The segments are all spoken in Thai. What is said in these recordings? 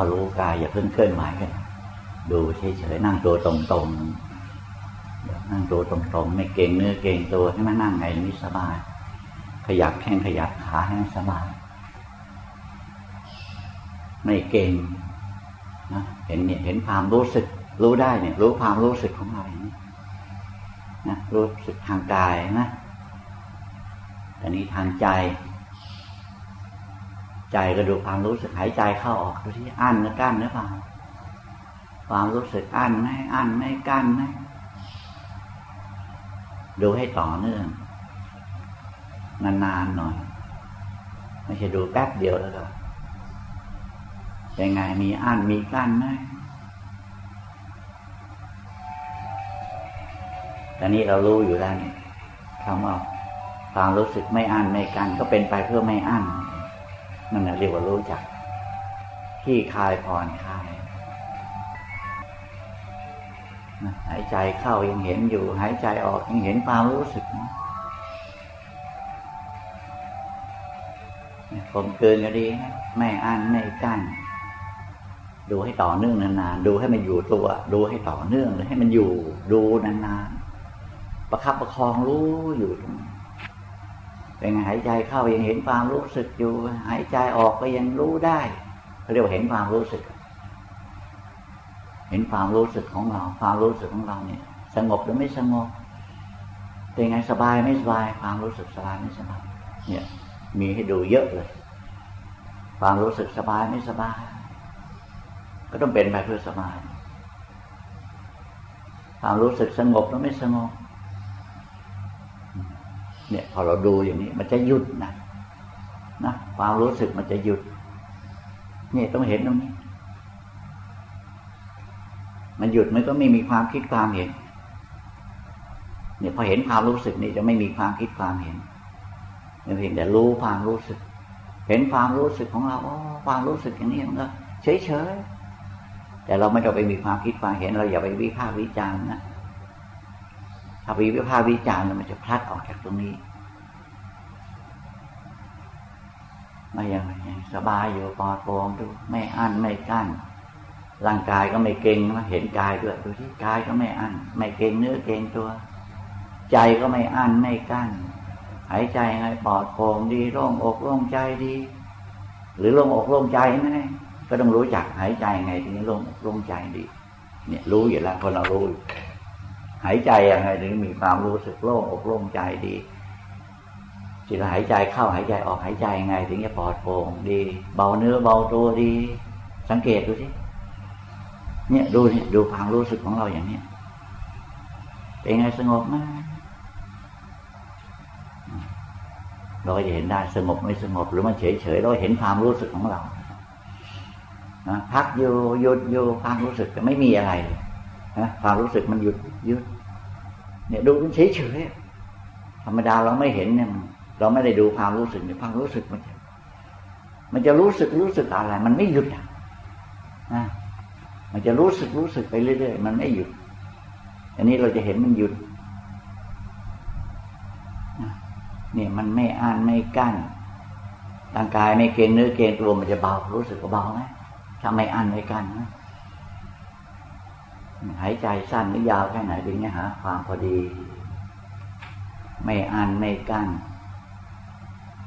ำว่ารู้กายอย่าเพิ่งเคลื่อนไหวกันดูเฉยๆนั่งตัวตรงๆนั่งตัวตรงๆ ไม่เก่งเนื้อเก่งตัวให้มันนั่งไงนี่สบาย ขยับแข้งขยับขาให้สบาย ไม่เก่งนะเห็นเนี่ยเห็นความรู้สึก รู้ได้เนี่ย รู้ความรู้สึกของเราอย่างนี้นะรู้สึกทางกายนะอันนี้ทางใจ ใจก็ดูความรู้สึกหายใจเข้าออกดูที่อั้นหรือกั้นหรือเปล่าความรู้สึกอั้นไหมอั้นไหมกั้นไหมดูให้ต่อเนื่อง นานๆหน่อย ไม่ใช่ดูแป๊บเดียวแล้วก็ยังไงมีอั้นมีกั้นไหมตอนนี้เรารู้อยู่แล้วนี่คำว่าความรู้สึกไม่อั้นไม่กั้นก็เป็นไปเพื่อไม่อั้น นั่นเรียกว่ารู้จักที่คลายผ่อนคลายหายใจเข้ายังเห็นอยู่ หายใจออกยังเห็นความรู้สึกคมเกินก็ดีนะไม่อั้นไม่กั้นดูให้ต่อเนื่องนานๆ ดูให้มันอยู่ตัว ดูให้ต่อเนื่องให้มันอยู่ ดูนานๆ ประคับประคองรู้อยู่ตรง เป็นไงหายใจเข้ายังเห็นความรู้สึกอยู่ หายใจออกก็ยังรู้ได้เขาเรียกว่าเห็นความรู้สึก เห็นความรู้สึกของเรา ความรู้สึกของเราเนี่ย สงบหรือไม่สงบเป็นไงสบายไม่สบาย ความรู้สึกสบายไม่สบายเนี่ย มีให้ดูเยอะเลย ความรู้สึกสบายไม่สบาย ก็ต้องเป็นไปเพื่อสบายความรู้สึกสงบหรือไม่สงบ เนี่ย พอเราดูอย่างนี้ มันจะหยุดนะนะความรู้สึกมันจะหยุดเนี่ยต้องเห็นตรงนี้ มันหยุดมันก็ไม่มีความคิดความเห็น เนี่ยพอเห็นความรู้สึกนี่จะไม่มีความคิดความเห็นเพียงแต่รู้ความรู้สึก เห็นความรู้สึกของเราความรู้สึกอย่างนี้มันก็เฉยเฉยแต่เราไม่ต้องไปมีความคิดความเห็น เราอย่าไปวิพากษ์วิจารณ์นะ ถ้าไปวิพากษ์วิจารณ์มันจะพลัดออกจากตรงนี้ไม่ยังสบายอยู่ปลอดโปร่งดูไม่อั้นไม่กั้นร่างกายก็ไม่เก่งมาเห็นกายด้วยดูที่กายก็ไม่อั้นไม่เก่งเนื้อเก่งตัว ใจก็ไม่อั้นไม่กั้นหายใจไงปลอดโปร่งดีโล่งอกโล่งใจดี หรือโล่งอกโล่งใจไหมก็ต้องรู้จักหายใจไงถึงโล่งอกโล่งใจดี เนี่ยรู้อยู่แล้วคนเรารู้ หายใจยังไงถึงมีความรู้สึกโล่งอกโล่งใจดีจิตหายใจเข้าหายใจออกหายใจยังไง ถึงจะปลอดโปร่งดี เบาเนื้อเบาตัวดี สังเกตดูสิเนี่ยดูเนี่ยดูความรู้สึกของเราอย่างเนี้ยเป็นไงสงบไหมเราก็จะเห็นได้สงบไม่สงบหรือมันเฉยเฉยเราเห็นความรู้สึกของเรานะพักอยู่หยุดอยู่ความรู้สึกจะไม่มีอะไร นะความรู้สึกมันหยุดยุดเนี่ยดูมันเฉยเฉยธรรมดาเราไม่เห็นเนี่ยเราไม่ได้ดูความรู้สึกเนี่ยความรู้สึกมันจะมันจะรู้สึกรู้สึกอะไร มันไม่หยุดอะนะมันจะรู้สึกรู้สึกไปเรื่อยๆมันไม่หยุด อันนี้เราจะเห็นมันหยุดเนี่ยมันไม่อ่านไม่กั้นร่างกายไม่เกรงเนื้อเกรงตัวมันจะเบา รู้สึกว่าเบาไหมถ้าไม่อ่านไม่กั้นนะ หายใจสั้นหรือยาวแค่ไหนถึงเนี่ยหาความพอดี ไม่อ่านไม่กั้น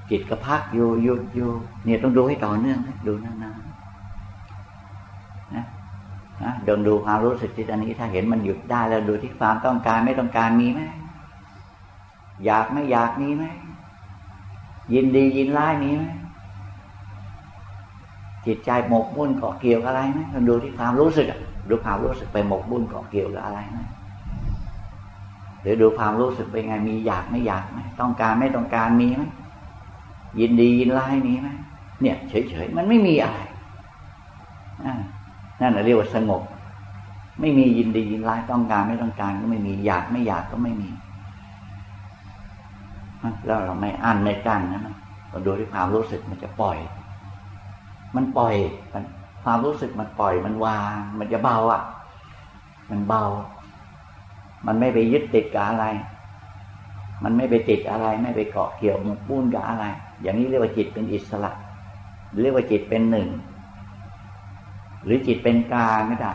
จิตก็พักอยู่หยุดอยู่เนี่ยต้องดูให้ต่อเนื่องนะดูนานๆนะนะดงดูความรู้สึกที่ตอนนี้ถ้าเห็นมันหยุดได้แล้วดูที่ความต้องการไม่ต้องการมีไหมอยากไม่อยากมีไหมยินดียินร้ายมีไหมจิตใจหมกมุ่นเกาะเกี่ยวอะไรไหมดูที่ความรู้สึก ดูความรู้สึกไปหมกมุ่นเกาะเกี่ยวกับอะไรไหมหรือดูความรู้สึกเป็นไงมีอยากไม่อยากไหมต้องการไม่ต้องการมีไหมยินดียินร้ายมีไหมเนี่ยเฉยๆมันไม่มีอะไรนั่นเรียกว่าสงบ ไม่มียินดียินร้ายต้องการไม่ต้องการก็ไม่มีอยากไม่อยากก็ไม่มีแล้วเราไม่อั้นไม่กั้นนะเราดูที่ความรู้สึกมันจะปล่อย มันปล่อยมัน ความรู้สึกมันปล่อยมันวาง มันจะเบาอะ มันเบา มันไม่ไปยึดติดกับอะไร มันไม่ไปติดอะไร ไม่ไปเกาะเกี่ยวมุกปุ้นกับอะไร อย่างนี้เรียกว่าจิตเป็นอิสระ เรียกว่าจิตเป็นหนึ่ง หรือจิตเป็นกลางไม่ได้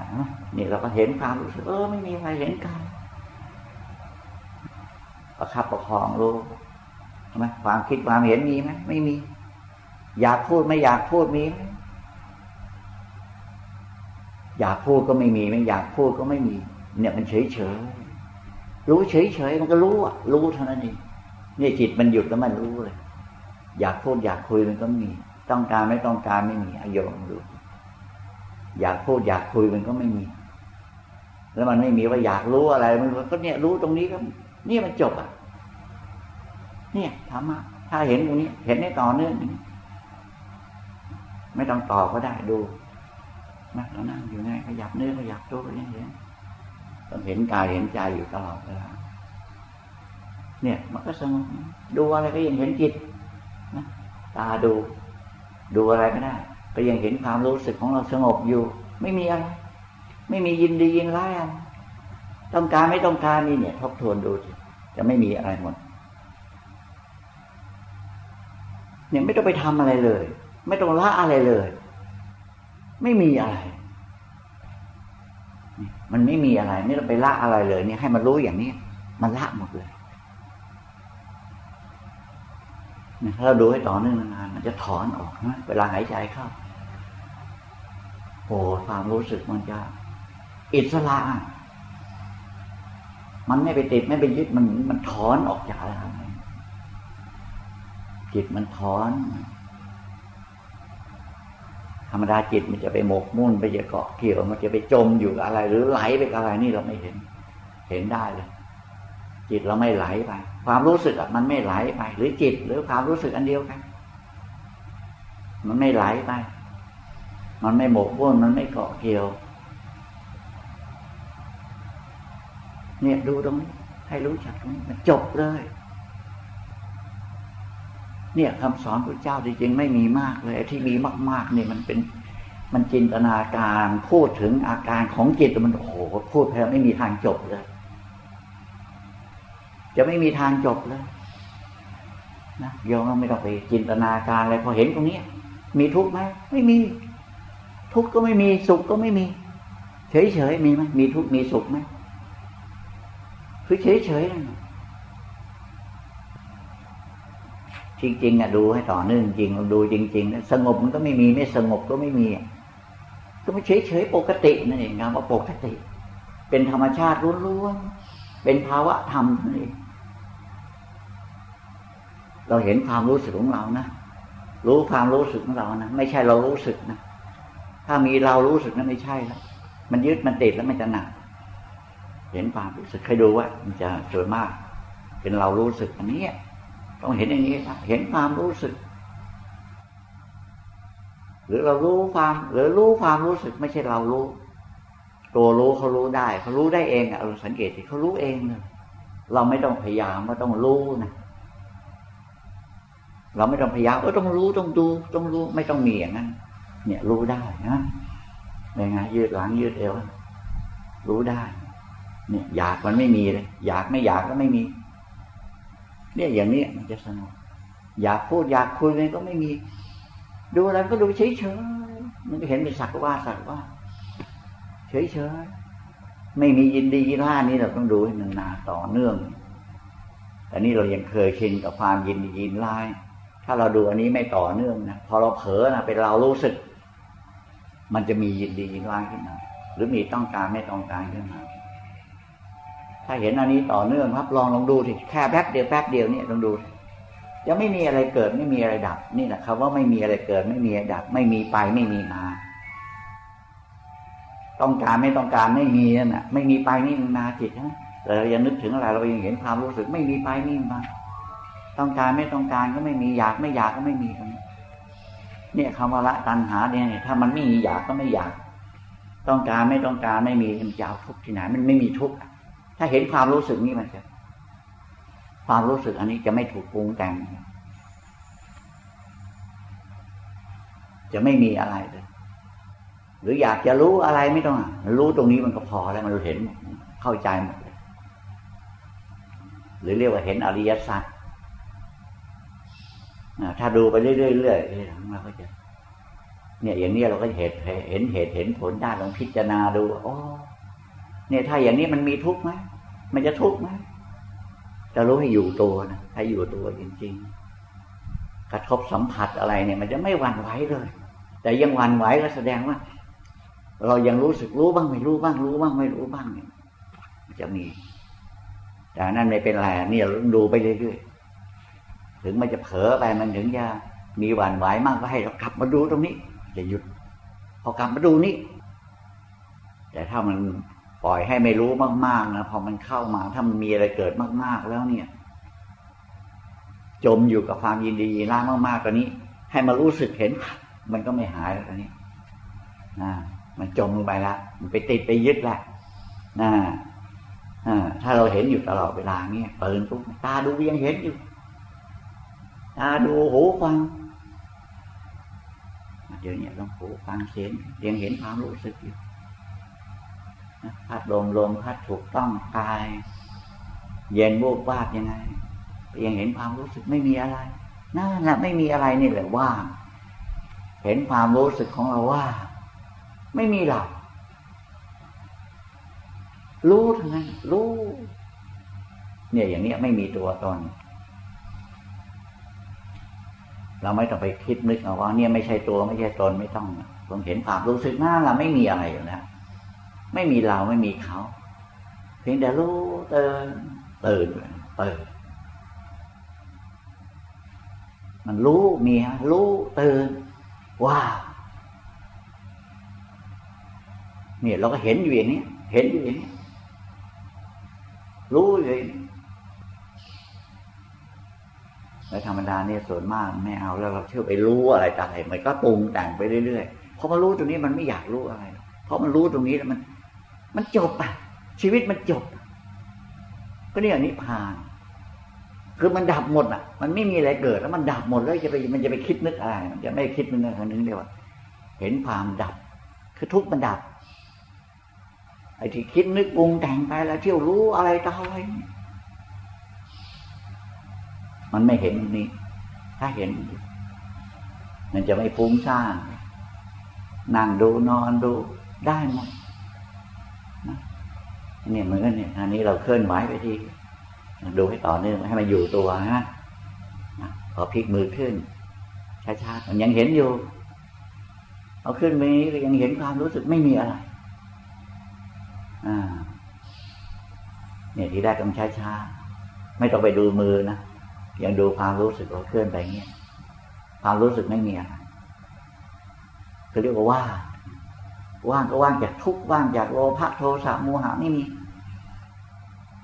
นี่เราก็เห็นความรู้สึกเออไม่มีอะไรเห็นกายประคับประคองรู้ใช่ไหมความคิดความเห็นมีไหมไม่มี อยากพูดไม่อยากพูดมีไหม อยากพูดก็ไม่มี ไม่อยากพูดก็ไม่มี เนี่ยมันเฉยเฉยรู้เฉยเฉยมันก็รู้อะ รู้เท่านั้นเองเนี่ยจิตมันหยุดแล้วมันรู้เลย อยากพูดอยากคุยมันก็มี ต้องการไม่ต้องการไม่มีอายมดูอยากพูดอยากคุยมันก็ไม่มี แล้วมันไม่มีว่าอยากรู้อะไรมันก็เนี่ยรู้ตรงนี้ก็นี่มันจบอะ เนี่ยธรรมะถ้าเห็นตรงนี้ เห็นได้ต่อเนื่องไม่ต้องต่อก็ได้ดู นะเรานั่งอยู่ไงขยับเนื้อขยับตัวก็ยังเห็นต้องเห็นกายเห็นใจอยู่ตลอดเวลาเนี่ยมันก็สงบดูอะไรก็ยังเห็นจิตนะตาดู ดูอะไรก็ได้ ก็ยังเห็นความรู้สึกของเราสงบอยู่ ไม่มีอะไรไม่มียินดียินร้ายอะไรต้องการไม่ต้องการนี่เนี่ย ทบทวนดูสิจะไม่มีอะไรหมด เนี่ยไม่ต้องไปทำอะไรเลย ไม่ต้องละอะไรเลย ไม่มีอะไร มันไม่มีอะไร ไม่ต้องไปละอะไรเลย เนี่ยให้มันรู้อย่างนี้ มันละหมดเลยถ้าเราดูให้ต่อเนื่องนานมันจะถอนออกนะเวลาหายใจเข้าโอ้ความรู้สึกมันจะ อิสระ มันไม่ไปติดไม่ไปยึดมันมันถอนออกจากอะไรจิตมันถอน ธรรมดาจิตมันจะไปหมกมุ่นไปจะเกาะเกี่ยว มันจะไปจมอยู่กับอะไร หรือไหลไปกับอะไรนี่เราไม่เห็น เห็นได้เลย จิตเราไม่ไหลไป ความรู้สึกมันไม่ไหลไป หรือจิตหรือความรู้สึกอันเดียวกัน มันไม่ไหลไป มันไม่หมกมุ่นมันไม่เกาะเกี่ยว เนี่ยดูตรงนี้ให้รู้จักตรงนี้มันจบเลย เนี่ยคำสอนพระเจ้าจริงๆไม่มีมากเลยที่มีมากๆเนี่ยมันเป็นมันจินตนาการพูดถึงอาการของจิตมันโอ้โหพูดแพ้ไม่มีทางจบเลย จะไม่มีทางจบเลยนะโยมไม่ต้องไปจินตนาการอะไรพอเห็นตรงนี้มีทุกข์ไหมไม่มี ทุกข์ก็ไม่มีสุขก็ไม่มี เฉยเฉยมีไหมมีทุกข์มีสุขไหมคือเฉยเฉย จริงจริงอะดูให้ต่อเนื่องจริงดูจริงๆนะสงบมันก็ไม่มีไม่สงบก็ไม่มีก็ไม่เฉยเฉยปกตินั่นเองคำว่าปกติ เป็นธรรมชาติล้วนๆเป็นภาวะธรรมนั่นเองเราเห็นความรู้สึกของเรานะรู้ความรู้สึกของเรานะไม่ใช่เรารู้สึกนะถ้ามีเรารู้สึกนั้นไม่ใช่แล้วมันยึดมันติดแล้วมันจะหนักเห็นความรู้สึกเคยดูว่า มันจะสวยมาก เป็นเรารู้สึกอันนี้ ต้องเห็นอย่างนี้เห็นความรู้สึก หรือเรารู้ความ หรือรู้ความรู้สึกไม่ใช่เรารู้ ตัวรู้เขารู้ได้เขารู้ได้เองอะเราสังเกตที่เขารู้เองเลยเราไม่ต้องพยายามว่าต้องรู้นะเราไม่ต้องพยายามว่าต้องรู้ต้องดู ต้องรู้ไม่ต้องมีอย่างนั้นเนี่ยรู้ได้นะเป็นไงยืดหลังยืดเอวรู้ได้ เนี่ยอยากมันไม่มีเลยอยากไม่อยากก็ไม่มี เนี่ยอย่างนี้มันจะสนุกอยากพูดอยากคุยอะไรก็ไม่มี ดูอะไรก็ดูเฉยเฉยมันก็เห็นเป็นสักว่าสักว่า เฉยเฉยไม่มียินดียินร้ายนี่เราต้องดูให้นานต่อเนื่องแต่นี่เรายังเคยชินกับความยินดียินร้าย ถ้าเราดูอันนี้ไม่ต่อเนื่องนะพอเราเผลอนะเป็นเรารู้สึก มันจะมียินดียินร้ายขึ้นมาหรือมีต้องการไม่ต้องการขึ้นมา ถ้าเห็นอันนี้ต่อเนื่องครับ ลองลองดูสิแค่แป๊บเดียวแป๊บเดียวเนี่ยลองดูจะไม่มีอะไรเกิดไม่มีอะไรดับ นี่แหละคำว่าไม่มีอะไรเกิดไม่มีอะไรดับ ไม่มีไปไม่มีมา ต้องการไม่ต้องการไม่มีนั่นแหะไม่มีไปไม่มีมาจิตนะแต่เรายังนึกถึงอะไรเรายังเห็นความรู้สึก ไม่มีไปไม่มีมา ต้องการไม่ต้องการก็ไม่มีอยากไม่อยากก็ไม่มีตรงนี้เนี่ยคำว่าละตัณหาเนี่ยถ้ามันไม่มีอยากก็ไม่อยาก ต้องการไม่ต้องการไม่มีมันจะเอาทุกข์ที่ไหนมันไม่มีทุกข์ ถ้าเห็นความรู้สึกนี้มันจะ ความรู้สึกอันนี้จะไม่ถูกปรุงแต่ง จะไม่มีอะไรเลย หรืออยากจะรู้อะไรไม่ต้องรู้ตรงนี้มันก็พอแล้วมันเห็น เข้าใจหมดเลยหรือเรียกว่าเห็นอริยสัจถ้าดูไปเรื่อยๆเราก็จะ เนี่ยอย่างนี้เราก็เห็นเห็นเหตุเห็นผลได้ลองพิจารณาดูอ๋อ เนี่ยถ้าอย่างนี้มันมีทุกข์ไหมมันจะทุกข์ไหมจะรู้ให้อยู่ตัวนะให้อยู่ตัวจริง ๆ กระทบสัมผัสอะไรเนี่ย มันจะไม่หวั่นไหวเลย แต่ยังหวั่นไหวก็แสดงว่า เรายังรู้สึกรู้บ้างไม่รู้บ้างรู้บ้างไม่รู้บ้างเนี่ยจะมี แต่นั่นไม่เป็นไรเนี่ยดูไปเรื่อยๆถึงมันจะเผลอไปมันถึงจะมีหวั่นไหวมากก็ให้เรากลับมาดูตรงนี้จะหยุดพอกลับมาดูนี่แต่ถ้ามัน ปล่อยให้ไม่รู้มากๆนะพอมันเข้ามาถ้ามันมีอะไรเกิดมากๆแล้วเนี่ย จมอยู่กับความยินดียินร้ายมากๆตอนนี้ ให้มารู้สึกเห็น มันก็ไม่หายแล้วตอนนี้นะมันจมลงไปละมันไปติดไปยึดละนะถ้าเราเห็นอยู่ตลอดเวลาเนี่ยเปิดปุ๊บตาดูยังเห็นอยู่ตาดูหูฟังเดี๋ยวนี้ลองหูฟังเสียงยังเห็นความรู้สึกอยู่ พัดลมลมพัดถูกต้องกาย เย็นวูบวาบยังไงยังเห็นความรู้สึกไม่มีอะไรนั่นแหละไม่มีอะไรนี่แหละว่างเห็นความรู้สึกของเราว่า ไม่มีหลักรู้ทั้งนั้นรู้ เนี่ยอย่างนี้ไม่มีตัวตน เราไม่ต้องไปคิดนึกเอาว่า เนี่ยไม่ใช่ตัวไม่ใช่ตนไม่ต้องผมเห็นความรู้สึกหนั่นละไม่มีอะไรอยู่แล้ว ไม่มีเราไม่มีเขา เพียงแต่รู้เตือนตื่นตื่นมันรู้มีรู้ตื่นว้าวเนี่ยเราก็เห็นอยู่อย่างนี้เห็นอยู่อย่างนี้รู้เลยในธรรมดาเนี่ยส่วนมากไม่เอาแล้วเราเชื่อไปรู้อะไรต่างๆมันก็ปรุงแต่งไปเรื่อยๆพอมารู้ตรงนี้มันไม่อยากรู้อะไร เพราะมันรู้ตรงนี้แล้วมัน มันจบอะ ชีวิตมันจบ ก็เนี่ยนิพพาน คือมันดับหมดอะ มันไม่มีอะไรเกิดแล้วมันดับหมดแล้วจะไปมันจะไปคิดนึกอะไร มันจะไม่คิดนึกอะไรนึงเดียวเห็นความดับ คือทุกมันดับ ไอ้ที่คิดนึกปรุงแต่งไปแล้วเที่ยวรู้อะไรต่ออะไรมันไม่เห็นนี้ถ้าเห็น มันจะไม่ฟุ้งซ่านนั่งดูนอนดูได้หมด เนี่ยเหมือนกันเนี่ยอันนี้เราเคลื่อนไหวไปทีดูให้ต่อเนื่องให้มันอยู่ตัวฮะพอพลิกมือขึ้นช้าๆมันยังเห็นอยู่ เอาขึ้นมือก็ยังเห็นความรู้สึกไม่มีอะไร อ่า เนี่ยที่แรกต้องช้าๆไม่ต้องไปดูมือนะยังดูความรู้สึกเราเคลื่อนไปเงี้ยความรู้สึกไม่มีอะไรคือเรียกว่าว่าว่างก็ว่างจากทุกว่างจากโลภะโทสะโมหะไม่มี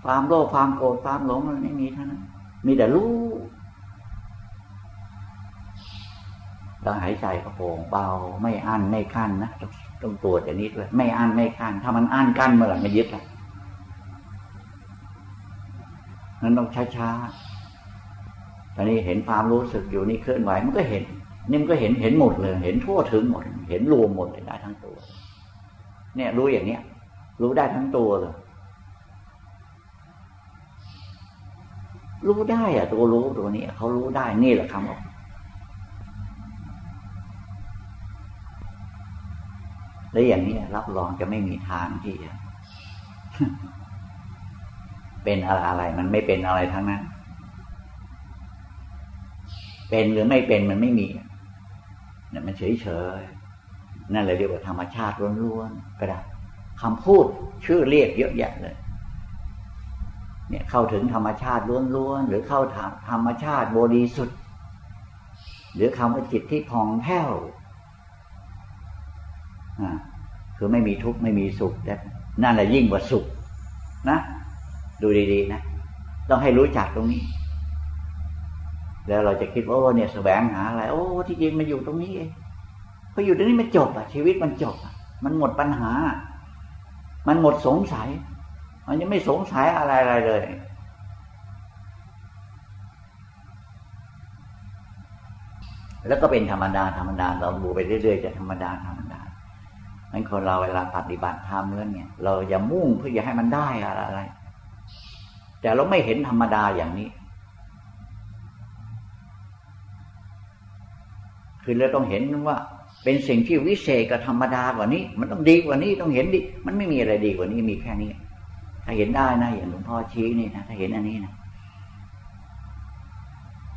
ความโลภความโกรธความหลงมันไม่มีเท่านั้นมีแต่รู้เราหายใจกระโปรงเบาไม่อั้นไม่กั้นนะต้องตรวจอย่างนี้ด้วยไม่อั้นไม่กั้นถ้ามันอั้นกั้นเมื่อไหร่ไม่ยึดละนั้นต้องช้าๆตอนนี้เห็นความรู้สึกอยู่นี่เคลื่อนไหวมันก็เห็นนี่มันก็เห็นเห็นหมดเลย เห็นทั่วถึงหมด เห็นรวมหมดเลยได้ทั้งตัว เนี่ยรู้อย่างเนี้ย รู้ได้ทั้งตัวเลย รู้ได้อะตัวรู้ตัวนี้เขารู้ได้นี่แหละคำว่าแล้วอย่างนี้รับรองจะไม่มีทางที่เป็นอะไรอะไรมันไม่เป็นอะไรทั้งนั้น เป็นหรือไม่เป็นมันไม่มีเนี่ยมันเฉยเฉยนั่นเลยเรียกว่าธรรมชาติล้วนๆก็ได้คำพูดชื่อเรียกเยอะแยะเลย เนี่ยเข้าถึงธรรมชาติล้วนๆหรือเข้าธรรมชาติบริสุทธิ์ หรือคำว่าจิตที่ผ่องแผ้วคือไม่มีทุกข์ไม่มีสุขนั่นแหละยิ่งกว่าสุขนะ ดูดีๆนะ ต้องให้รู้จักตรงนี้ แล้วเราจะคิดว่าเนี่ยแสวงหาอะไร โอ้ ที่จริงมันอยู่ตรงนี้เองพออยู่ตรงนี้มันจบอะชีวิตมันจบอะมันหมดปัญหา มันหมดสงสัย มันยังไม่สงสัยอะไรอะไรเลย แล้วก็เป็นธรรมดาธรรมดาเราดูไปเรื่อยๆจะธรรมดาธรรมดางั้นคนเราเวลาปฏิบัติธรรมเรื่องเนี่ย เราอย่ามุ่งเพื่อจะให้มันได้อะไร แต่เราไม่เห็นธรรมดาอย่างนี้ คือเราต้องเห็นว่าเป็นสิ่งที่วิเศษกับธรรมดากว่านี้ มันต้องดีกว่านี้ต้องเห็นดิ มันไม่มีอะไรดีกว่านี้มีแค่นี้ ถ้าเห็นได้นะอย่างหลวงพ่อชี้นี่นะถ้าเห็นอันนี้นะ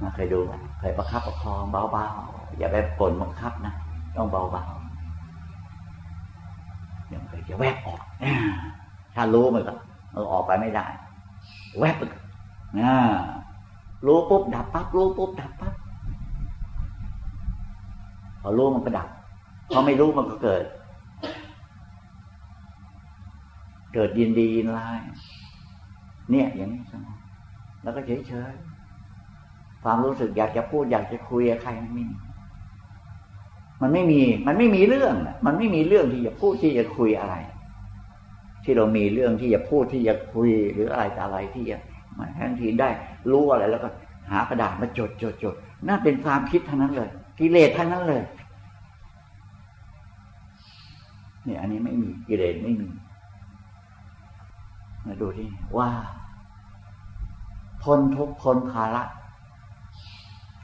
มาเคยดูเคยประคับประคองเบาๆอย่าไปกดบังคับนะต้องเบาๆเดี๋ยวมันจะแวบออกถ้ารู้มันก็เออออกไปไม่ได้ แวบนะรู้ปุ๊บดับปั๊บรู้ปุ๊บดับปั๊บพอรู้มันก็ดับพอไม่รู้มันก็เกิด เกิดยินดียินร้าย เนี่ยอย่างนี้สงแล้วก็เฉยเฉยความรู้สึกอยากจะพูดอยากจะคุยกับใครมันไม่มีมันไม่มี มันไม่มีเรื่อง มันไม่มีเรื่องที่จะพูดที่จะคุยอะไร ที่เรามีเรื่องที่จะพูดที่จะคุยหรืออะไรแต่อะไรที่จะมาแทนทีได้รู้อะไรแล้วก็หากระดาษมาจดจดจดน่าเป็นความคิดทั้งนั้นเลยกิเลสทั้งนั้นเลยเนี่ยอันนี้ไม่มีกิเลสไม่มี มาดูที่ว่าพ้นทุกพ้นภาระ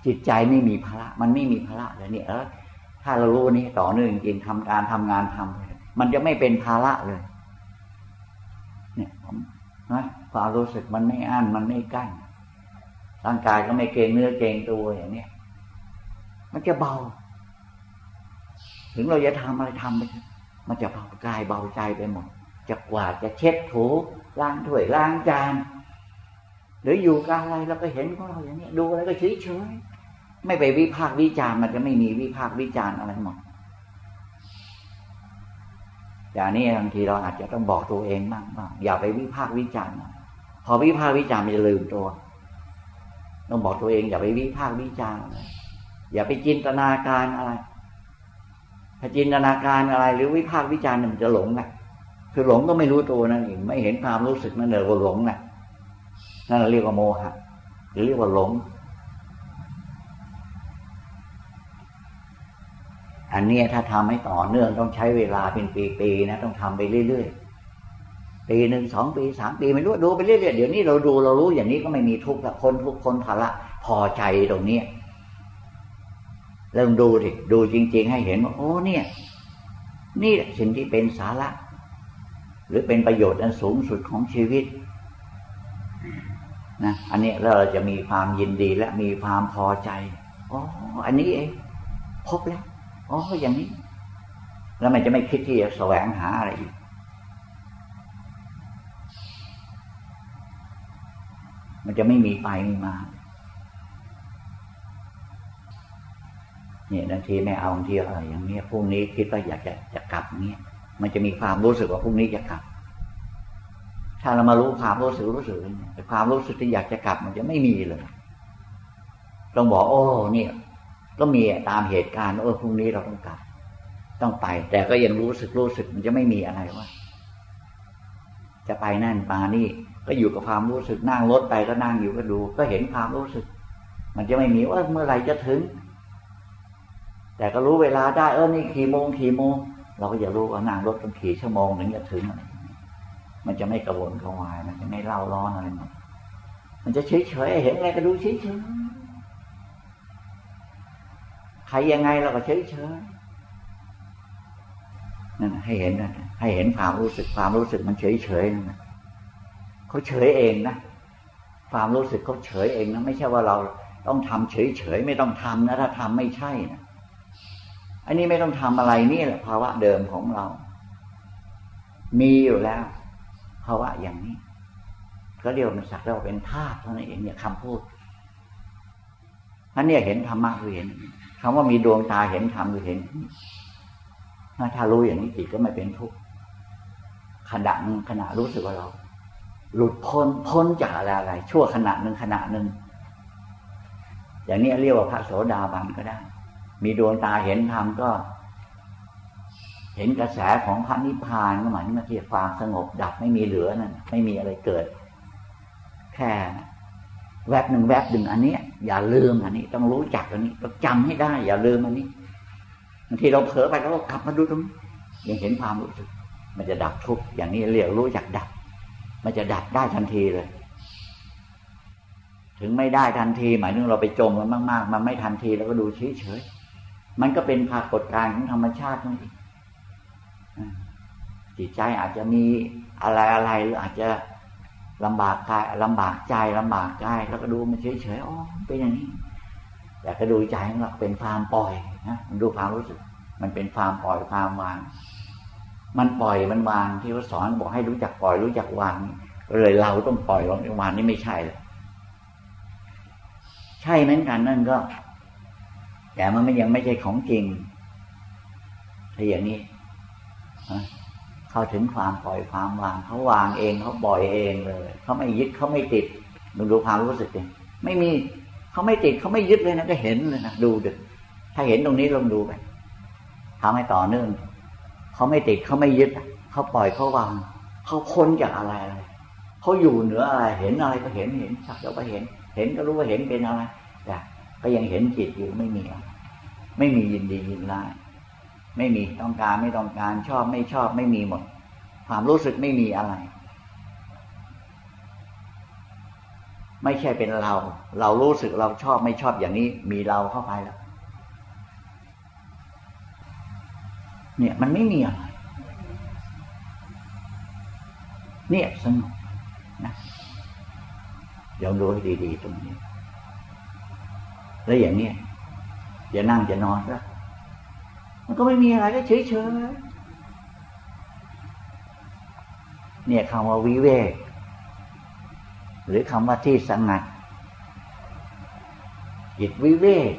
จิตใจไม่มีภาระ มันไม่มีภาระเลยเนี่ยเออถ้าเรารู้นี้ต่อเนื่องจริงทำการทำงานทำมันจะไม่เป็นภาระเลย เนี่ยผมนะความรู้สึกมันไม่อั้นมันไม่กั้นร่างกายก็ไม่เกรงเนื้อเกรงตัวอย่างเนี้ยมันจะเบา ถึงเราจะทำอะไรทำไปมันจะเบากายเบาใจไปหมดจะกวาดจะเช็ดถู ล้างถ้วยล้างจานหรืออยู่กับอะไรเราก็เห็นของเราอย่างนี้ดูอะไรก็เฉยเฉยไม่ไปวิพากษ์วิจารณ์มันจะไม่มีวิพากษ์วิจารณ์อะไรหมดอย่างนี้บางทีเราอาจจะต้องบอกตัวเองบ้างว่าอย่าไปวิพากษ์วิจารณ์พอวิพากษ์วิจารณ์มันจะลืมตัวต้องบอกตัวเองอย่าไปวิพากษ์วิจารณ์อย่าไปจินตนาการอะไร ถ้าจินตนาการอะไร หรือวิพากษ์วิจารณ์มันจะหลงแหละ คือหลงก็ไม่รู้ตัวนั่นเองไม่เห็นความรู้สึกนั่นเลยว่าหลงนะนั่นเราเรียกว่าโมหะหรือเรียกว่าหลง อันนี้ถ้าทำให้ต่อเนื่องต้องใช้เวลาเป็นปีๆนะต้องทำไปเรื่อยๆปีหนึ่งสองปีสามปีไม่รู้ดูไปเรื่อยๆเดี๋ยวนี้เราดูเรารู้อย่างนี้ก็ไม่มีทุกข์ละคนทุกคนภาระพอใจตรงเนี้ยเริ่มดูดิดูจริง ๆ ให้เห็นว่าโอ้เนี่ย นี่สิ่งที่เป็นสาระ รือเป็นประโยชน์อันสูงสุดของชีวิตนะอันนี้เราจะมีความยินดีและมีความพอใจอ๋ออันนี้เองพบแล้วอ๋ออย่างนี้ แล้วมันจะไม่คิดที่จะแสวงหาอะไรอีกมันจะไม่มีไปไม่มาเนี่ยบางทีไม่เอาบางทีอะไรอย่างนี้พรุ่งนี้คิดว่าอยากจะจะกลับเนี้ย มันจะมีความรู้สึกว่าพรุ่งนี้จะกลับ ถ้าเรามารู้ความรู้สึกรู้สึกแต่ความรู้สึกที่อยากจะกลับ มันจะไม่มีเลยต้องบอกโอ้เนี่ย ก็มีตามเหตุการณ์เออพรุ่งนี้เราต้องกลับ ต้องไป แต่ก็ยังรู้สึกรู้สึก มันจะไม่มีอะไรว่า จะไปนั่นมานี่ ก็อยู่กับความรู้สึกนั่งรถไปก็นั่งอยู่ก็ดู ก็เห็นความรู้สึก มันจะไม่มีว่าเมื่อไหร่จะถึง แต่ก็รู้เวลาได้เออนี่ขี่โมงขี่โมง เราก็จะรู้ว่านั่งรถต้งขี่ชั่วโมงถึงจะถึงอะไรมันจะไม่กระวนกระวาย มันจะไม่เล่าร้อนอะไรหมดมันจะเฉยเฉยเห็นอะไรก็ดูเฉยเฉยใครยังไงเราก็เฉยเฉยนั่นให้เห็นนะให้เห็นความรู้สึกความรู้สึกมันเฉยเฉยนะเขาเฉยเองนะความรู้สึกเขาเฉยเองนะไม่ใช่ว่าเราต้องทำเฉยเฉยไม่ต้องทำนะถ้าทำไม่ใช่นะ อันนี้ไม่ต้องทำอะไรนี่แหละภาวะเดิมของเรา มีอยู่แล้ว ภาวะอย่างนี้เขาเรียกมันสักเราเป็นธาตุเท่านั้นเองเนี่ยคำพูดท่านเนี่ยเห็นธรรมะคือเห็นคำว่ามีดวงตาเห็นธรรมคือเห็นถ้ารู้อย่างนี้จิตก็ไม่เป็นทุกข์ขณะหนึ่งขณะรู้สึกว่าเรา หลุดพ้นพ้นจากอะไรอะไรชั่วขณะหนึ่งขณะหนึ่งอย่างนี้เรียกว่าพระโสดาบันก็ได้ มีดวงตาเห็นธรรมก็ เห็นกระแสของพระนิพพานก็หมายถึงที่ความสงบดับไม่มีเหลือนั่นไม่มีอะไรเกิด แค่แวบหนึ่งแวบหนึ่งอันนี้อย่าลืมอันนี้ ต้องรู้จักอันนี้ต้องจำให้ได้ อย่าลืมอันนี้บางทีเราเผลอไปแล้วก็กลับมาดูตรงนี้ยังเห็นความรู้สึก มันจะดับทุกอย่างนี้เรียกรู้จักดับ มันจะดับได้ทันทีเลย ถึงไม่ได้ทันที หมายถึงเราไปจมมันมาก ๆ มันไม่ทันทีเราก็ดูเฉยๆ มันก็เป็นปรากฏการณ์ของธรรมชาตินั่นเองจิตใจอาจจะมีอะไรอะไรหรืออาจจะลำบากกายลำบากใจลำบากกายแล้วก็ดูมันเฉยเฉยอ๋อเป็นอย่างนี้ แต่ก็ดูใจของเราเป็นความปล่อยนะมันดูความรู้สึก มันเป็นความปล่อยความวาง มันปล่อยมันวางที่เขาสอนบอกให้รู้จักปล่อยรู้จักวางเลยเราต้องปล่อยวางนี่ไม่ใช่เลยใช่เหมือนกันนั่นก็ แต่มันไม่ยังไม่ใช่ของจริงถ้าอย่างนี้เข้าถึงความปล่อยความวางเขาวางเองเขาปล่อยเองเลยเขาไม่ยึดเขาไม่ติดดูดูความรู้สึกเองไม่มีเขาไม่ติดเขาไม่ยึดเลยนะก็เห็นเลยนะดูดึถ้าเห็นตรงนี้ลองดูไปทำให้ต่อเนื่องเขาไม่ติดเขาไม่ยึดเขาปล่อยเขาวางเขาพ้นจากอะไรอะไรเขาอยู่เหนืออะไรเห็นอะไรก็เห็นเห็นสักเดี๋ยวก็เห็น เห็นก็รู้ว่าเห็นเป็นอะไรแต่ ก็ยังเห็นจิตอยู่ไม่มี ไม่มียินดียินร้ายไม่มีต้องการไม่ต้องการชอบไม่ชอบไม่มีหมด ความรู้สึกไม่มีอะไร ไม่ใช่เป็นเรา เรารู้สึกเราชอบไม่ชอบอย่างนี้ มีเราเข้าไปแล้ว เนี่ยมันไม่มีอะไร เนี่ยสงบนะเดี๋ยวดูให้ดีๆตรงนี้ แล้วอย่างนี้จะนั่งจะนอนก็มันก็ไม่มีอะไรก็เฉยเฉยเนี่ยคำว่าวิเวก หรือคำว่าที่สงัด จิตวิเวก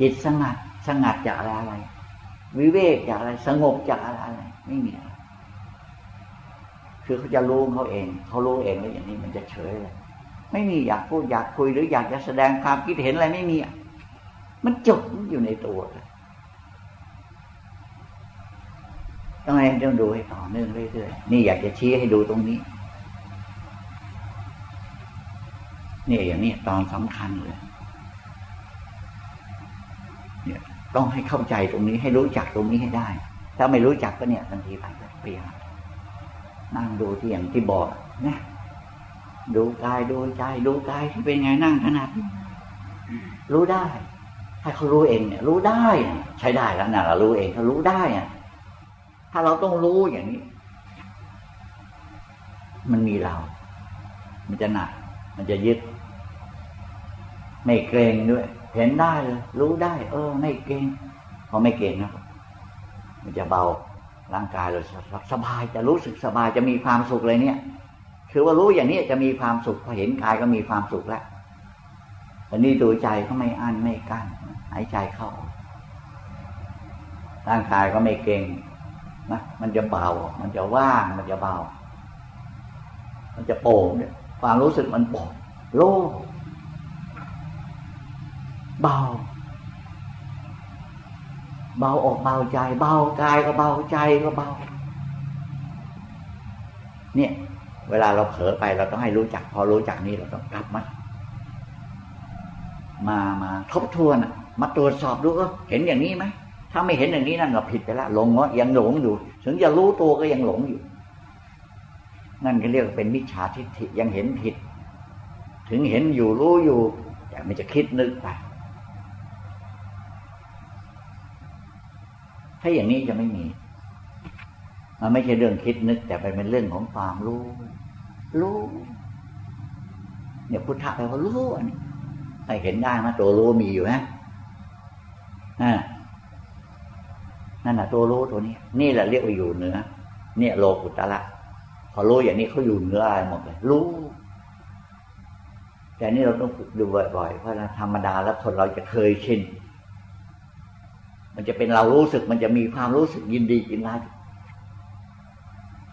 จิตสงัด สงัดจากอะไรอะไร วิเวกจากอะไร สงบจากอะไรอะไร ไม่มีอะไรคือเขาจะรู้เขาเอง เขารู้เองแล้วอย่างนี้มันจะเฉยเลย ไม่มีอยากพูดอยากคุยหรืออยากจะแสดงความคิดเห็นอะไรไม่มี มันจบอยู่ในตัวต้องให้ต้องดูให้ต่อเนื่องเรื่อยๆนี่อยากจะชี้ให้ดูตรงนี้นี่อย่างนี้ตอนสำคัญเลย เนี่ยต้องให้เข้าใจตรงนี้ให้รู้จักตรงนี้ให้ได้ ถ้าไม่รู้จักก็เนี่ยทันทีไปเปลี่ยนนั่งดูที่อย่างที่บอกนะ ดูกายดูใจดูกายที่เป็นไงนั่งขนาดรู้ได้ ให้เขารู้เองเนี่ย รู้ได้ ใช้ได้แล้วนะเรารู้เองเขารู้ได้อะถ้าเราต้องรู้อย่างนี้ มันมีเรา มันจะหนัก มันจะยึด ไม่เกรงด้วย เห็นได้เลยรู้ได้ เออ ไม่เกรงพอไม่เกรงนะมันจะเบาร่างกายเราสบายจะรู้สึกสบายจะมีความสุขเลยเนี่ย คือว่ารู้อย่างนี้จะมีความสุขพอเห็นกายก็มีความสุขแล้วแต่นี่ดูใจก็ไม่อั้นไม่กั้นหายใจเข้า ร่างกายก็ไม่เกรงนะมันจะเบา มันจะว่าง มันจะเบา มันจะโปร่งเนี่ยความรู้สึกมันโปร่งโล่งเบา เบาออกเบาใจ เบากายก็เบาใจก็เบา เนี่ย เวลาเราเผลอไปเราต้องให้รู้จัก พอรู้จักนี่เราต้องกลับมามามาทบทวนมาตรวจสอบดูเห็นอย่างนี้ไหมถ้าไม่เห็นอย่างนี้นั่นก็ผิดไปแล้วหลงเนาะยังหลงอยู่ ถึงจะรู้ตัวก็ยังหลงอยู่ นั่นก็เรียกเป็นมิจฉาทิฏฐิยังเห็นผิด ถึงเห็นอยู่รู้อยู่ แต่ไม่จะคิดนึกไปถ้าอย่างนี้จะไม่มี มันไม่ใช่เรื่องคิดนึก แต่เป็นเรื่องของความรู้ รู้ เนี่ยพุทธะแปลว่ารู้อันนี้ให้เห็นได้มาตัวรู้มีอยู่นะอ่านั่นแหะตัวรู้ตัวนี้ นี่แหละเรียกว่าอยู่เหนือ เนี่ยโลกุตละพอรู้อย่างนี้เขาอยู่เหนืออะไรหมดเลย รู้ แต่นี่เราต้องฝึกดูบ่อยๆเพราะธรรมดาแล้วคนเราจะเคยชิน มันจะเป็นเรารู้สึก มันจะมีความรู้สึกยินดียินร้าย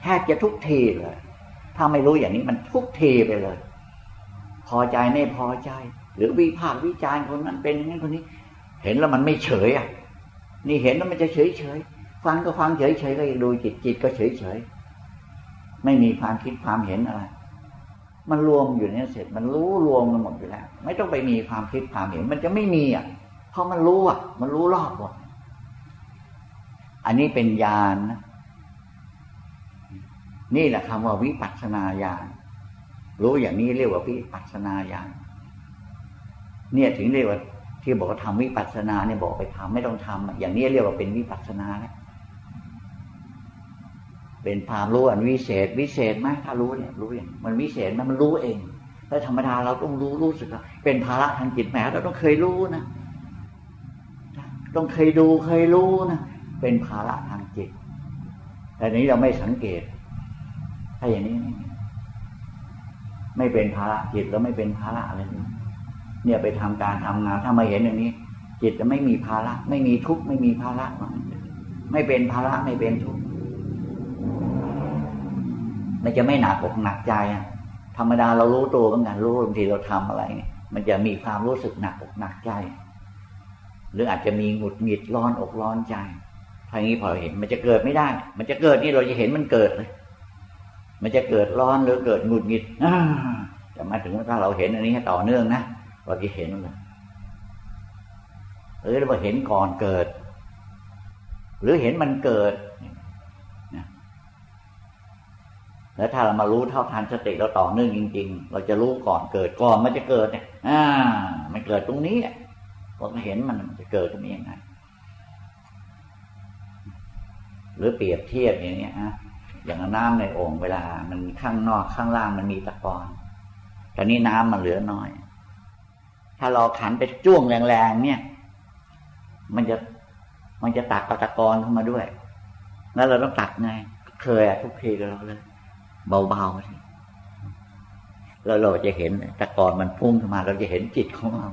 แทบจะทุกทีเลย ถ้าไม่รู้อย่างนี้มันทุกทีไปเลย พอใจไม่พอใจ หรือวิพากษ์วิจารณ์คนนั้นเป็นอย่างนั้นคนนี้ เห็นแล้วมันไม่เฉยอะ นี่เห็นแล้วมันจะเฉยเฉยฟังก็ฟังเฉยเฉยก็ดูจิตจิตก็เฉยเฉยไม่มีความคิดความเห็นอะไร มันรวมอยู่เนี่ยเสร็จ มันรู้รวมกันหมดอยู่แล้ว ไม่ต้องไปมีความคิดความเห็น มันจะไม่มีอะเพราะมันรู้อะ มันรู้รอบหมดอันนี้เป็นญาณนะ นี่แหละคำว่าวิปัสสนาญาณรู้อย่างนี้เรียกว่าวิปัสสนาญาณเนี่ยถึงเรียกว่าที่บอกว่าทำวิปัสสนาเนี่ยบอกไปทำไม่ต้องทำอย่างนี้เรียกว่าเป็นวิปัสสนาเป็นความรู้อันวิเศษ วิเศษไหมถ้ารู้เนี่ยรู้อย่างมันวิเศษมันมันรู้เองแล้วธรรมดาเราต้องรู้รู้สึกเป็นภาระทางจิตแหมเราต้องเคยรู้นะต้องเคยดูเคยรู้นะเป็นภาระทางจิตแต่นี้เราไม่สังเกต ถ้าอย่างนี้ ไม่เป็นภาระจิตแล้วไม่เป็นภาระอะไรเนี่ยไปทำการทำงานถ้ามาเห็นอย่างนี้ จิตจะไม่มีภาระ ไม่มีทุกข์ไม่มีภาระไม่เป็นภาระไม่เป็นทุกข์มันจะไม่หนักอกหนักใจอะธรรมดาเรารู้ตัวบางอย่างรู้บางทีเราทำอะไร มันจะมีความรู้สึกหนักอกหนักใจ หรืออาจจะมีหงุดหงิดร้อนอกร้อนใจทางนี้พอเห็น มันจะเกิดไม่ได้ มันจะเกิดนี่เราจะเห็นมันเกิดเลย มันจะเกิดร้อนหรือเกิดหงุดหงิดแต่มาถึงถ้าเราเห็นอันนี้ต่อเนื่องนะเราจะเห็นมันหรือเราเห็นก่อนเกิด หรือเห็นมันเกิดแล้วถ้าเรามารู้เท่าทันสติเราต่อเนื่องจริง ๆ เราจะรู้ก่อนเกิดก่อนมันจะเกิดเนี่ย อ่า มันเกิดตรงนี้เราเห็นมันจะเกิดตรงนี้ยังไงหรือเปรียบเทียบอย่างนี้ฮะ อย่างน้ำในโอ่งเวลา มันข้างนอกข้างล่างมันมีตะกอนแต่นี้น้ำมันเหลือน้อย ถ้าเราขันไปจ้วงแรงๆเนี่ย มันจะมันจะตักตะกอนเข้ามาด้วย แล้วเราต้องตักไง เคยทุกทีกับเราเลย เบาๆแล้วเราจะเห็นต่ก่อนมันพุ่งขึ้นมา เราจะเห็นจิตของเรา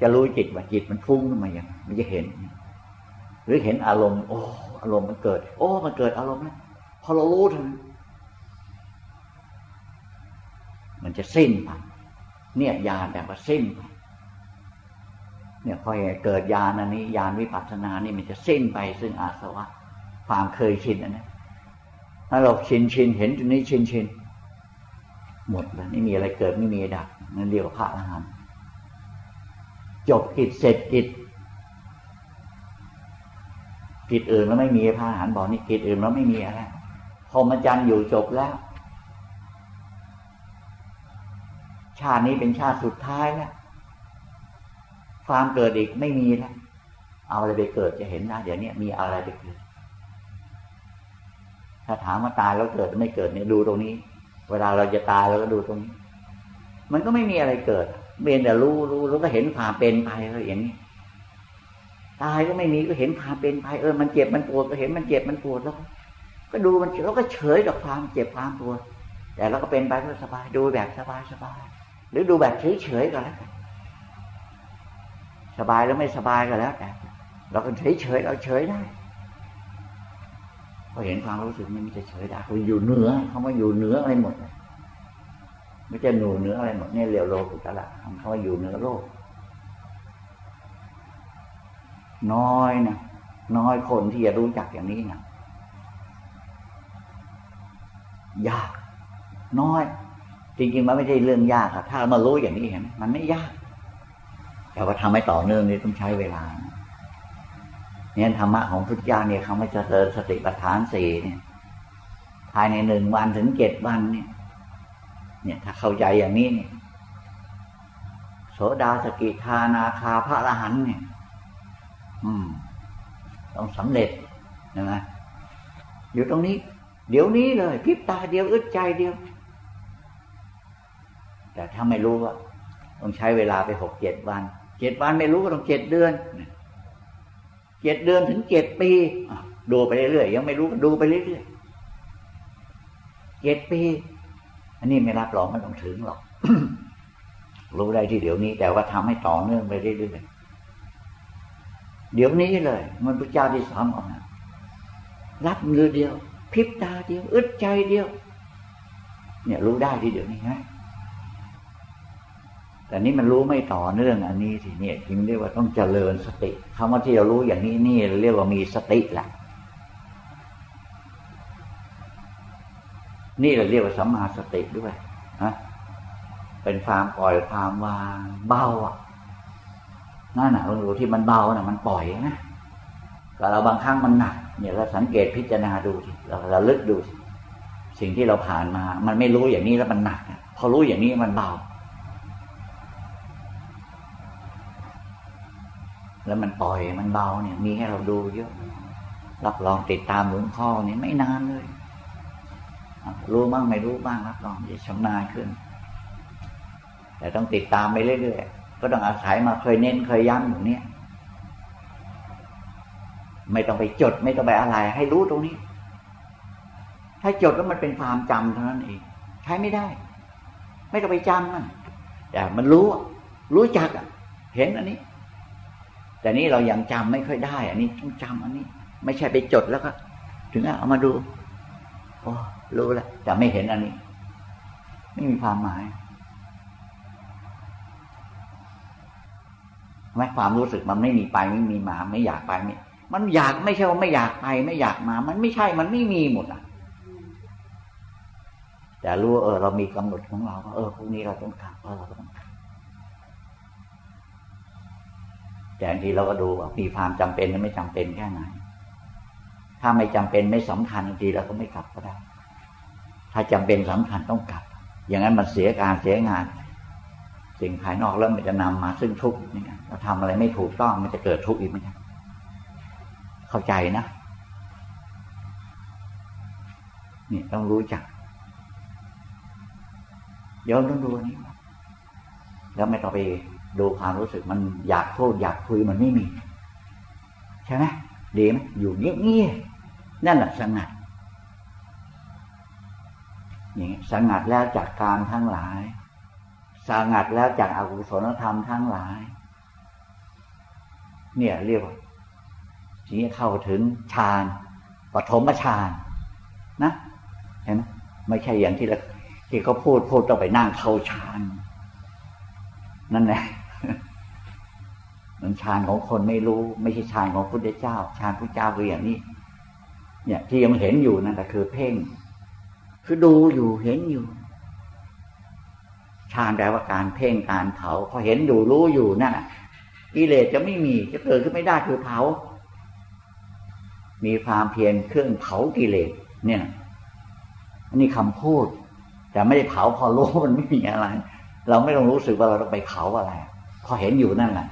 จะรู้จิตว่าจิตมันพุ่งขึ้นมาอย่างมันจะเห็น หรือเห็นอารมณ์ โอ้ อารมณ์มันเกิด โอ้ มันเกิดอารมณ์นะ อเรารู้ทันมันจะสิ้นไปเนี่ยญาณแต่ว่าสิ้นไปเนี่ยพอเกิดญาณอันนี้ญาณวิปัสสนานี่มันจะสิ้นไปซึ่งอาสวะ ความเคยชินอันนี้ถ้าเราชินชินเห็นตรงนี้ชินชินหมดแล้วไม่มีอะไรเกิดไม่มีดับนั่นเรียกว่าพระอรหันต์จบกิจเสร็จกิจกิจอื่นแล้วไม่มีพระอรหันต์บอกนี่กิจอื่นแล้วไม่มีอะไร พรหมจรรย์อยู่จบแล้ว ชาตินี้เป็นชาติสุดท้ายแล้วความเกิดอีกไม่มีแล้วเอาอะไรไปเกิดจะเห็นนะเดี๋ยวนี้มีอะไรไปเกิด ถ้าถามว่าตายแล้วเกิดไม่เกิดเนี่ยดูตรงนี้ เวลาเราจะตายเราก็ดูตรงนี้ มันก็ไม่มีอะไรเกิดเบียนแต่รู้รู้แล้วก็เห็นความเป็นไปแล้วอย่างนี้ตายก็ไม่มีก็เห็นความเป็นไปเออมันเจ็บมันปวดก็เห็นมันเจ็บมันปวดแล้ว ก็ดูมันแล้วก็เฉยกับความเจ็บความปวดแต่เราก็เป็นไปก็สบาย ดูแบบสบายสบายหรือดูแบบเฉยเฉยก็แล้วสบายแล้วไม่สบายก็แล้วแต่เราก็เฉยเฉยเราเฉยได้พอเห็นความรู้สึกนี่มันจะเฉยได้คืออยู่เหนือเขาว่าอยู่เหนืออะไรหมดไม่จะหนูเหนืออะไรหมดเนี่ยเรียวโลกุตละเขาว่าอยู่เหนือโลก น้อยนะน้อยคนที่จะรู้จักอย่างนี้นะ ยาก น้อย จริง ๆ มันไม่ใช่เรื่องยากอะถ้ามารู้อย่างนี้เห็นมันไม่ยาก แต่ว่าทำให้ต่อเนื่องนี่ต้องใช้เวลาเนี่ยธรรมะของพุทธเจ้าเนี่ยเขาไม่จะเจริญสติปัฏฐานสี่เนี่ยภายในหนึ่งวันถึงเจ็ดวันเนี่ย เนี่ยถ้าเข้าใจอย่างนี้เนี่ยโสดาสกิทานาคาพระอรหันเนี่ย อืม ต้องสำเร็จใช่ไหมอยู่ตรงนี้ เดี๋ยวนี้เลยพิบตาเดียวอึดใจเดียว แต่ถ้าไม่รู้ว่าต้องใช้เวลาไปหกเจ็ดวันเจ็ดวันไม่รู้ก็ต้องเจ็ดเดือนเจ็ดเดือนถึงเจ็ดปีดูไปเรื่อยๆยังไม่รู้ก็ดูไปเรื่อยๆเจ็ดปี อันนี้ไม่รับรองมันต้องถึงหรอกรู้ได้ที่เดี๋ยวนี้ แต่ว่าทำให้ต่อเนื่องไปเรื่อยๆเดี๋ยวนี้เลย มันพระเจ้าที่สอนออกนะรับมือเดียว พริบตาเดียว อึดใจเดียว เนี่ยรู้ได้ทีเดียวนี้ฮะแต่นี้มันรู้ไม่ต่อเนื่องอันนี้สิเนี่ยจึงเรียกว่าต้องเจริญสติคำว่าที่เรารู้อย่างนี้นี่เรียกว่ามีสติแหละนี่เราเรียกว่าสัมมาสติด้วยฮะเป็นความปล่อยความวางเบาอะนั่นหนะเราดูที่มันเบาน่ะ มันปล่อยนะแต่เราบางครั้งมันหนัก เนี่ยเราสังเกตพิจารณาดูสิเราเราลึกดูสิสิ่งที่เราผ่านมา มันไม่รู้อย่างนี้แล้วมันหนักพอรู้อย่างนี้มันเบา แล้วมันปล่อยมันเบาเนี่ย มีให้เราดูเยอะรับรองติดตามหลวงพ่อเนี่ยไม่นานเลยรู้บ้างไม่รู้บ้างรับรองจะชำนาญขึ้น แต่ต้องติดตามไปเรื่อยๆก็ต้องอาศัยมาเคยเน้นเคยย้ำอย่างนี้ ไม่ต้องไปจด ไม่ต้องไปอะไร ให้รู้ตรงนี้ ถ้าจดแล้วมันเป็นความจำเท่านั้นเอง ใช้ไม่ได้ ไม่ต้องไปจำมันแต่มันรู้ รู้จักเห็นอันนี้ แต่นี้เรายังจำไม่ค่อยได้ อันนี้ต้องจำอันนี้ ไม่ใช่ไปจดแล้วก็ ถึงเอามาดูโอ้รู้แล้วแต่ไม่เห็นอันนี้ ไม่มีความหมายไม่ความรู้สึกมันไม่มีไปไม่มีมาไม่อยากไปไม่ มันอยากไม่ใช่ว่าไม่อยากไปไม่อยากมา มันไม่ใช่มันไม่มีหมดอะ แต่รู้เออ เรามีกำหนดของเราเออพรุ่งนี้เราต้องกลับเออเราต้องแต่บางทีเราก็ดูว่ามีความจำเป็นหรือไม่จำเป็นแค่ไหนถ้าไม่จำเป็นไม่สำคัญบางทีเราก็ไม่กลับก็ได้ ถ้าจำเป็นสำคัญต้องกลับ อย่างนั้นมันเสียการเสียงาน สิ่งภายนอกแล้วมันจะนำมาซึ่งทุกข์นี่เราทำอะไรไม่ถูกต้องมันจะเกิดทุกข์อีกไหม เข้าใจนะนี่ต้องรู้จักเดี๋ยวต้องดูนี้ แล้วไม่ต้อไปดูความรู้สึกมันอยากพูดอยากคุยมันไม่มี ใช่ไหมดีไหมอยู่เงียบๆนั่นแหละสงัดอย่างนี้สงัดแล้วจากการทั้งหลาย สงัดแล้วจากอากุศลธรรมทั้งหลาย เนี่ยเรียกว่า นี้เข้าถึงฌานปฐมฌานนะเห็นไหมไม่ใช่อย่างที่เราที่เขาพูดพูดต้องไปนั่งเข้าฌานนั่นแหละมันฌานของคนไม่รู้ ไม่ใช่ฌานของพุทธเจ้าฌานพุทธเจ้าคืออย่างนี้ เนี่ยที่ยังเห็นอยู่นั่นแหละคือเพ่ง คือดูอยู่เห็นอยู่ฌานแปลว่าการเพ่งการเผาพอเห็นอยู่รู้อยู่นั่นกิเลสจะไม่มีจะเกิดขึ้นไม่ได้คือเผา มีความเพียรเครื่องเผากิเลสเนี่ยอันนี้คำพูด แต่ไม่ได้เผาพอรู้มันไม่มีอะไร เราไม่ต้องรู้สึกว่าเราต้องไปเผาอะไร พอเห็นอยู่นั่นแหละ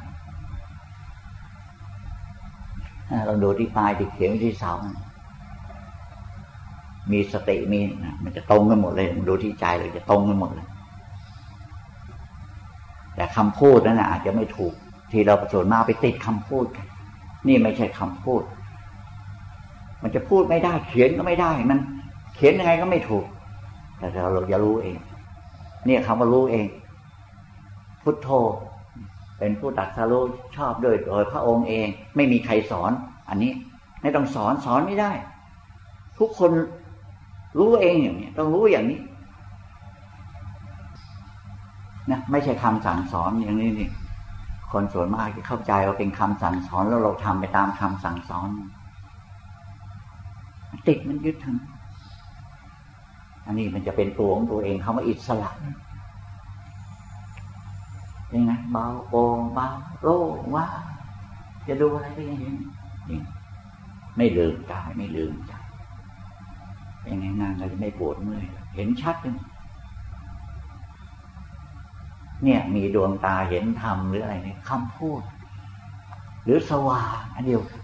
เราดูที่ปลายที่เขียนที่เสามีสติมีมันจะตรงกันหมดเลยดูที่ใจเลยจะตรงกันหมดเลย แต่คำพูดนั้นอาจจะไม่ถูก ที่เราประสนมาไปติดคำพูดกันนี่ไม่ใช่คำพูด มันจะพูดไม่ได้ เขียนก็ไม่ได้ มันเขียนยังไงก็ไม่ถูก แต่เราเราจะรู้เอง เนี่ยคำว่ารู้เอง พุทโธ เป็นผู้ตัดสรู้ชอบโดยโดยพระองค์เอง ไม่มีใครสอน อันนี้ไม่ต้องสอนสอนไม่ได้ ทุกคนรู้เองอย่างนี้ต้องรู้อย่างนี้นะไม่ใช่คำสั่งสอนอย่างนี้นี่คนส่วนมากจะเข้าใจว่าเป็นคำสั่งสอนแล้วเราทำไปตามคำสั่งสอน ติดมันยึดทั้งอันนี้มันจะเป็นตัวของตัวเองคำว่าอิสระยังไงเบาโปงเบาโล่ว่า จะดูอะไรก็ยังเห็นไม่ลืมกายไม่ลืมใจยังไงนานเราจะไม่ปวดเมื่อยเห็นชัดเลยเนี่ย มีดวงตาเห็นธรรมหรืออะไรเนี่ยคำพูด หรือสว่างอันเดียวกัน